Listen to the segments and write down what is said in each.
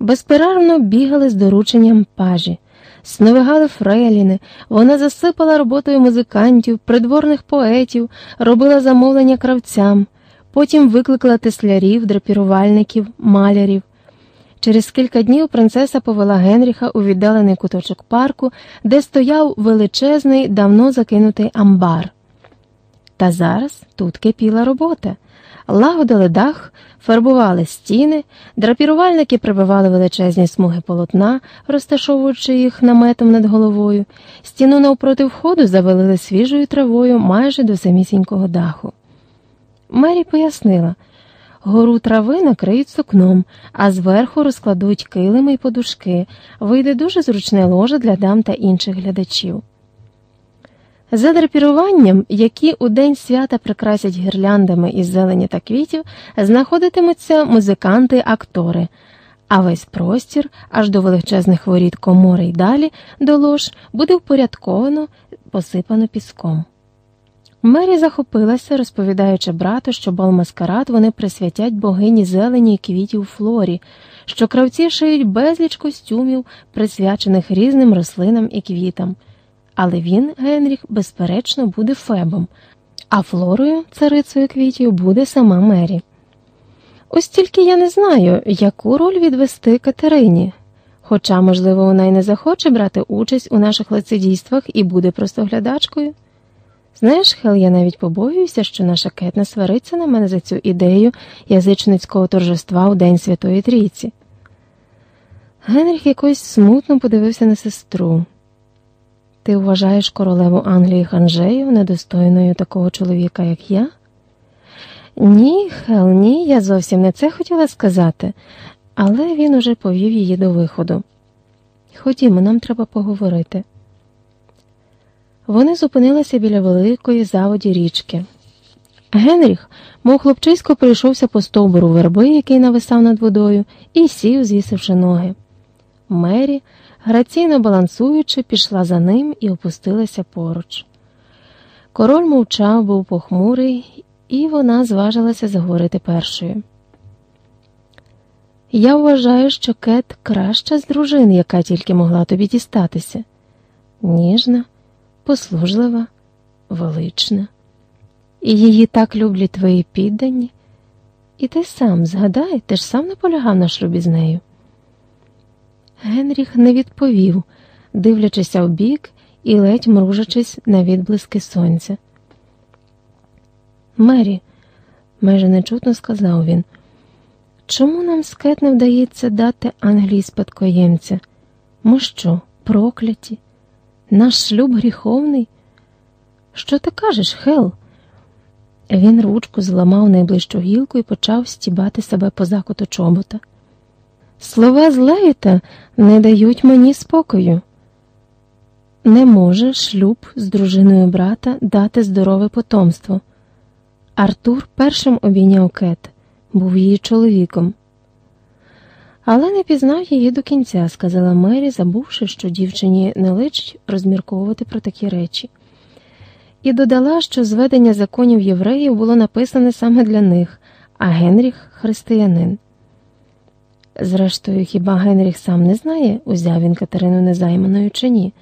безперервно бігали з дорученням пажі, сновигали фрейліни, вона засипала роботою музикантів, придворних поетів, робила замовлення кравцям, потім викликала теслярів, драпірувальників, малярів. Через кілька днів принцеса повела Генріха у віддалений куточок парку, де стояв величезний, давно закинутий амбар. Та зараз тут кипіла робота. Лагодили дах, фарбували стіни, драпірувальники прибивали величезні смуги полотна, розташовуючи їх наметом над головою, стіну навпроти входу завалили свіжою травою майже до самісінького даху. Мері пояснила гору трави накриють сукном, а зверху розкладуть килими й подушки, вийде дуже зручне ложе для дам та інших глядачів. За драпіруванням, які у день свята прикрасять гірляндами із зелені та квітів, знаходитимуться музиканти-актори, а весь простір, аж до величезних воріт комори й далі до лож, буде впорядковано, посипано піском. Мері захопилася, розповідаючи брату, що бал маскарад вони присвятять богині зелені і квітів флорі, що кравці шиють безліч костюмів, присвячених різним рослинам і квітам. Але він, Генріх, безперечно, буде фебом, а флорою, царицею квітів, буде сама Мері. Ось тільки я не знаю, яку роль відвести Катерині. Хоча, можливо, вона й не захоче брати участь у наших лицедійствах і буде просто глядачкою. Знаєш, Хел, я навіть побоююся, що наша Кет не свариться на мене за цю ідею язичницького торжества у День Святої Трійці. Генріх якось смутно подивився на сестру. Ти вважаєш королеву Англії Ханжею недостойною такого чоловіка, як я? Ні, Хел, ні, я зовсім не це хотіла сказати, але він уже повів її до виходу. Ходімо, нам треба поговорити. Вони зупинилися біля великої заводі річки. Генріх, мов хлопчисько, прийшовся по стовбуру верби, який нависав над водою, і сів, звісивши ноги. Мері, граційно балансуючи, пішла за ним і опустилася поруч. Король мовчав, був похмурий, і вона зважилася заговорити першою. Я вважаю, що Кет краща з дружин, яка тільки могла тобі дістатися. Ніжна послужлива, велична, і її так люблять твої піддані. І ти сам згадай, ти ж сам наполягав на шлюбі з нею. Генріх не відповів, дивлячися в бік і ледь мружачись на відблиски сонця. Мері, майже нечутно сказав він, чому нам скет не вдається дати Англії спадкоємця? Ми що, прокляті? Наш шлюб гріховний? Що ти кажеш, Хел? Він ручку зламав найближчу гілку і почав стібати себе по закуту чобота. Слова злеїта не дають мені спокою. Не може шлюб з дружиною брата дати здорове потомство. Артур першим обійняв кет, був її чоловіком. Але не пізнав її до кінця, сказала Мері, забувши, що дівчині не личить розмірковувати про такі речі, і додала, що зведення законів євреїв було написане саме для них, а Генріх християнин. Зрештою, хіба Генріх сам не знає, узяв він Катерину незайманою чи ні?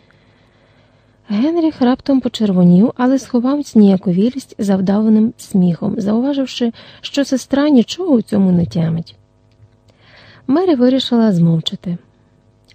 Генріх раптом почервонів, але сховав зніяковілість завдаваним сміхом, зауваживши, що сестра нічого у цьому не тямить. Мері вирішила змовчати.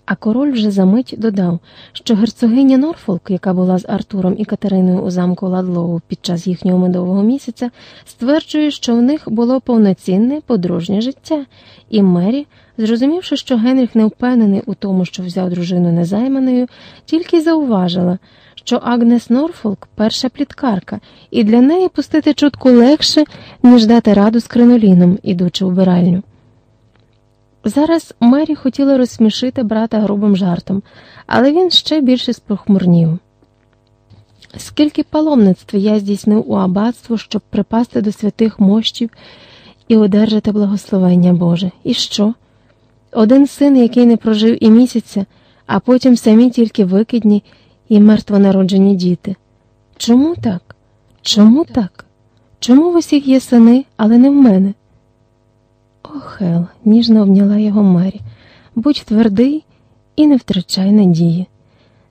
А король вже за мить додав, що герцогиня Норфолк, яка була з Артуром і Катериною у замку Ладлоу під час їхнього медового місяця, стверджує, що в них було повноцінне подружнє життя, і Мері, зрозумівши, що Генріх не впевнений у тому, що взяв дружину незайманою, тільки зауважила, що Агнес Норфолк перша пліткарка, і для неї пустити чутку легше, ніж дати раду з криноліном, ідучи у биральню. Зараз Мері хотіла розсмішити брата грубим жартом, але він ще більше спохмурнів. Скільки паломництв я здійснив у аббатство, щоб припасти до святих мощів і одержати благословення Боже. І що? Один син, який не прожив і місяця, а потім самі тільки викидні і мертвонароджені діти. Чому так? Чому так? Чому в усіх є сини, але не в мене? О, Хел, ніжно обняла його Мері. будь твердий і не втрачай надії.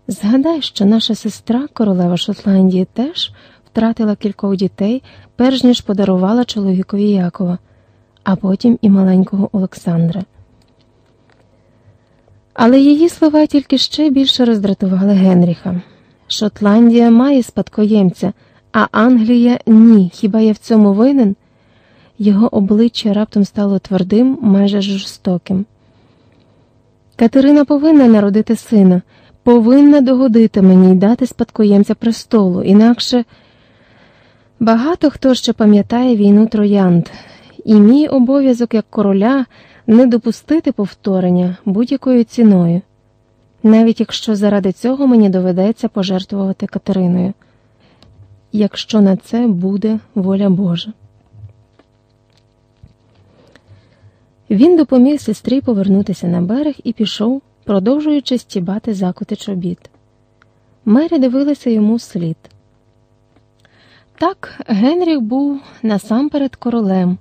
Згадай, що наша сестра, королева Шотландії, теж втратила кількох дітей, перш ніж подарувала чоловікові Якова, а потім і маленького Олександра. Але її слова тільки ще більше роздратували Генріха. Шотландія має спадкоємця, а Англія ні. Хіба я в цьому винен? Його обличчя раптом стало твердим, майже жорстоким. Катерина повинна народити сина, повинна догодити мені й дати спадкоємця престолу, інакше багато хто ще пам'ятає війну троянд, і мій обов'язок як короля не допустити повторення будь-якою ціною, навіть якщо заради цього мені доведеться пожертвувати Катериною, якщо на це буде воля Божа. Він допоміг сестрі повернутися на берег і пішов, продовжуючи стібати закути чобіт. Мері дивилася йому слід. Так, Генріх був насамперед королем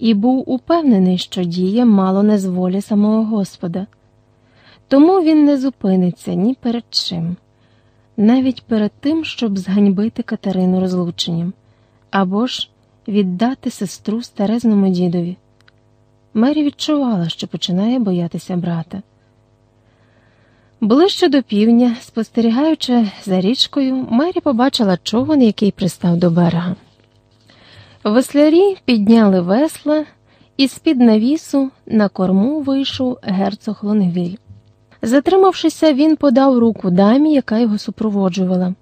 і був упевнений, що діє мало не з волі самого Господа. Тому він не зупиниться ні перед чим, навіть перед тим, щоб зганьбити Катерину розлученням або ж віддати сестру старезному дідові. Мері відчувала, що починає боятися брата. Ближче до півдня, спостерігаючи за річкою, Мері побачила човен, який пристав до берега. Веслярі підняли весла, і з-під навісу на корму вийшов герцог Лонгвіль. Затримавшися, він подав руку дамі, яка його супроводжувала.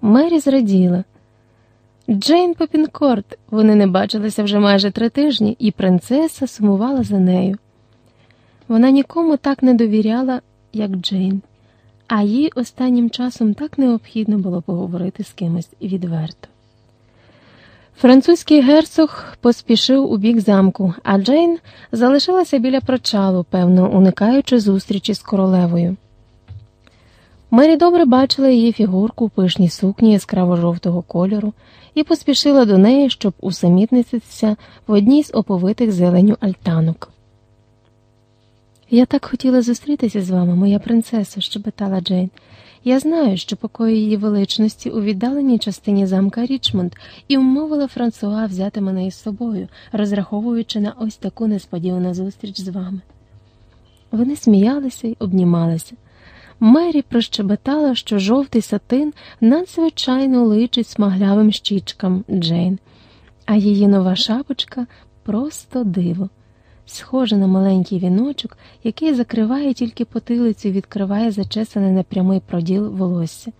Мері зраділа. Джейн Попінкорт, вони не бачилися вже майже три тижні, і принцеса сумувала за нею. Вона нікому так не довіряла, як Джейн, а їй останнім часом так необхідно було поговорити з кимось відверто. Французький герцог поспішив у бік замку, а Джейн залишилася біля причалу, певно, уникаючи зустрічі з королевою. Мері добре бачила її фігурку у пишній сукні яскраво жовтого кольору і поспішила до неї, щоб усамітнитися в одній з оповитих зеленю альтанок. Я так хотіла зустрітися з вами, моя принцесо, щебетала Джейн. Я знаю, що покої її величності у віддаленій частині замка Річмонд і умовила Франсуа взяти мене із собою, розраховуючи на ось таку несподівану зустріч з вами. Вони сміялися й обнімалися. Мері прощебетала, що жовтий сатин надзвичайно личить смаглявим щічкам Джейн, а її нова шапочка просто диво схоже на маленький віночок, який закриває тільки потилицю і відкриває зачесане на прямий проділ волосся.